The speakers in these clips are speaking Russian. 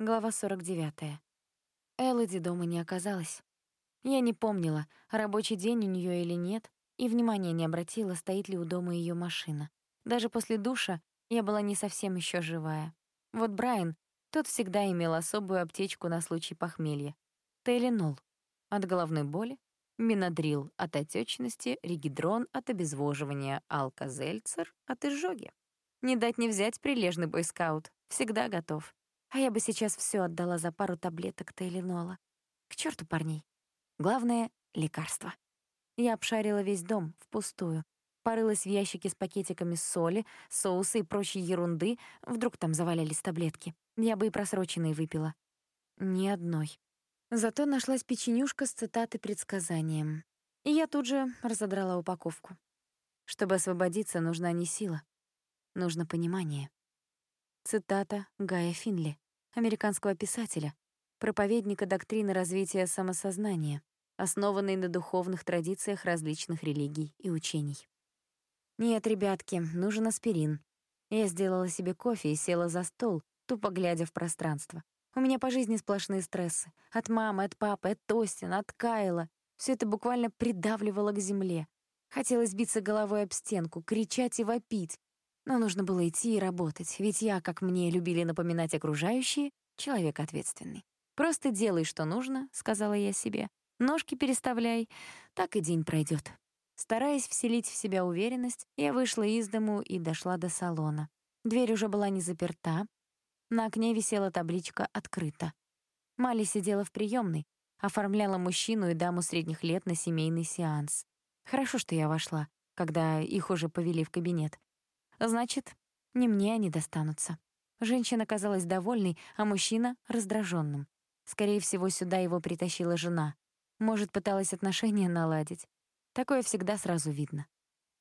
Глава 49. Элоди дома не оказалось. Я не помнила, рабочий день у нее или нет, и внимания не обратила, стоит ли у дома ее машина. Даже после душа я была не совсем еще живая. Вот Брайан, тот всегда имел особую аптечку на случай похмелья. Тейлинол от головной боли, Минодрил от отечности, Ригидрон от обезвоживания, Алкозельцер от изжоги. Не дать не взять прилежный бойскаут, всегда готов. А я бы сейчас все отдала за пару таблеток Тейлинола. К черту парней. Главное — лекарство. Я обшарила весь дом, впустую. Порылась в ящике с пакетиками соли, соуса и прочей ерунды. Вдруг там завалялись таблетки. Я бы и просроченные выпила. Ни одной. Зато нашлась печенюшка с цитатой предсказанием. И я тут же разодрала упаковку. Чтобы освободиться, нужна не сила. Нужно понимание. Цитата Гая Финли, американского писателя, проповедника доктрины развития самосознания, основанной на духовных традициях различных религий и учений. «Нет, ребятки, нужен аспирин». Я сделала себе кофе и села за стол, тупо глядя в пространство. У меня по жизни сплошные стрессы. От мамы, от папы, от Тостина, от Кайла. Все это буквально придавливало к земле. Хотелось биться головой об стенку, кричать и вопить, но нужно было идти и работать, ведь я, как мне любили напоминать окружающие, человек ответственный. «Просто делай, что нужно», — сказала я себе. «Ножки переставляй, так и день пройдет. Стараясь вселить в себя уверенность, я вышла из дому и дошла до салона. Дверь уже была не заперта. На окне висела табличка «Открыто». Мали сидела в приемной, оформляла мужчину и даму средних лет на семейный сеанс. Хорошо, что я вошла, когда их уже повели в кабинет. Значит, не мне они достанутся. Женщина казалась довольной, а мужчина — раздраженным. Скорее всего, сюда его притащила жена. Может, пыталась отношения наладить. Такое всегда сразу видно.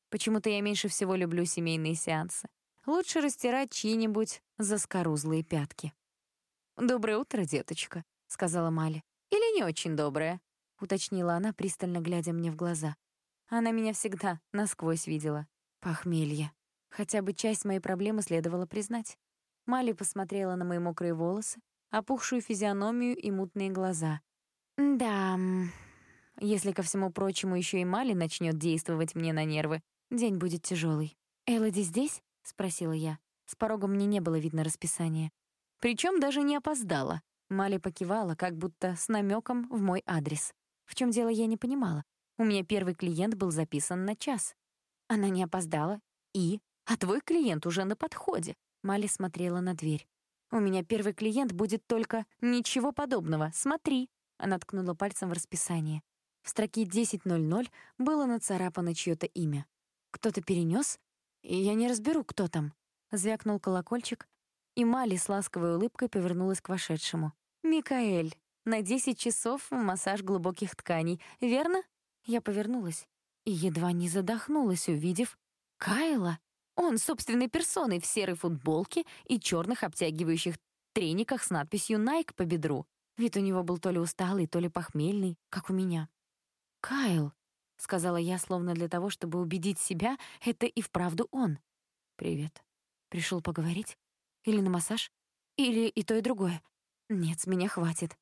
Почему-то я меньше всего люблю семейные сеансы. Лучше растирать чьи-нибудь заскорузлые пятки. «Доброе утро, деточка», — сказала Мали. «Или не очень доброе?» — уточнила она, пристально глядя мне в глаза. Она меня всегда насквозь видела. Похмелье. Хотя бы часть моей проблемы следовало признать. Мали посмотрела на мои мокрые волосы, опухшую физиономию и мутные глаза. «Да, если ко всему прочему еще и Мали начнет действовать мне на нервы, день будет тяжелый. «Элоди здесь?» — спросила я. С порога мне не было видно расписания. Причем даже не опоздала. Мали покивала, как будто с намеком в мой адрес. В чем дело, я не понимала. У меня первый клиент был записан на час. Она не опоздала. И? А твой клиент уже на подходе. Мали смотрела на дверь. У меня первый клиент будет только ничего подобного. Смотри. Она ткнула пальцем в расписание. В строке 10.00 было нацарапано чьё-то имя. Кто-то перенёс, я не разберу, кто там. Звякнул колокольчик, и Мали с ласковой улыбкой повернулась к вошедшему. «Микаэль, на 10 часов массаж глубоких тканей, верно?» Я повернулась и едва не задохнулась, увидев Кайла. Он собственной персоной в серой футболке и черных обтягивающих трениках с надписью Nike по бедру. Вид у него был то ли усталый, то ли похмельный, как у меня. «Кайл», — сказала я, словно для того, чтобы убедить себя, это и вправду он. «Привет. Пришел поговорить? Или на массаж? Или и то, и другое? Нет, с меня хватит».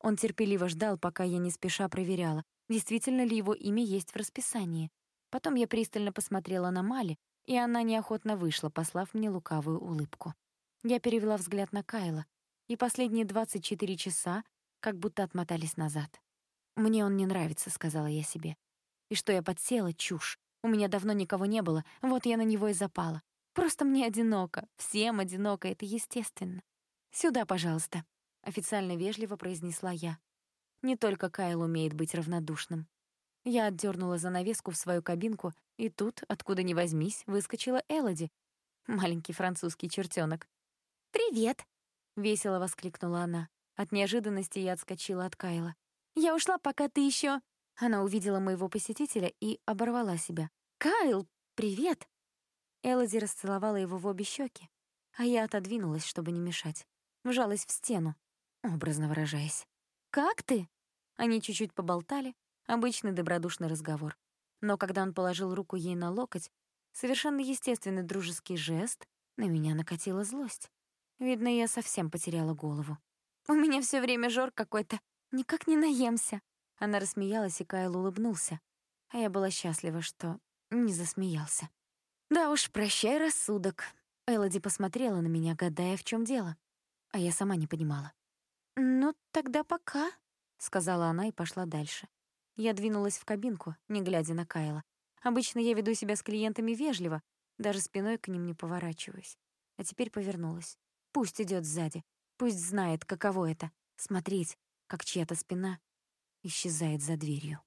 Он терпеливо ждал, пока я не спеша проверяла, действительно ли его имя есть в расписании. Потом я пристально посмотрела на Мали, и она неохотно вышла, послав мне лукавую улыбку. Я перевела взгляд на Кайла, и последние 24 часа как будто отмотались назад. «Мне он не нравится», — сказала я себе. И что я подсела — чушь. У меня давно никого не было, вот я на него и запала. Просто мне одиноко, всем одиноко, это естественно. «Сюда, пожалуйста», — официально вежливо произнесла я. Не только Кайл умеет быть равнодушным. Я отдернула занавеску в свою кабинку, и тут, откуда ни возьмись, выскочила Элоди, маленький французский чертенок. «Привет!» — весело воскликнула она. От неожиданности я отскочила от Кайла. «Я ушла, пока ты еще...» Она увидела моего посетителя и оборвала себя. «Кайл, привет!» Элоди расцеловала его в обе щеки, а я отодвинулась, чтобы не мешать. Вжалась в стену, образно выражаясь. «Как ты?» Они чуть-чуть поболтали, Обычный добродушный разговор. Но когда он положил руку ей на локоть, совершенно естественный дружеский жест, на меня накатила злость. Видно, я совсем потеряла голову. У меня все время жор какой-то. Никак не наемся». Она рассмеялась, и Кайл улыбнулся. А я была счастлива, что не засмеялся. «Да уж, прощай рассудок». Элоди посмотрела на меня, гадая, в чем дело. А я сама не понимала. «Ну, тогда пока», — сказала она и пошла дальше. Я двинулась в кабинку, не глядя на Кайла. Обычно я веду себя с клиентами вежливо, даже спиной к ним не поворачиваюсь. А теперь повернулась. Пусть идет сзади, пусть знает, каково это — смотреть, как чья-то спина исчезает за дверью.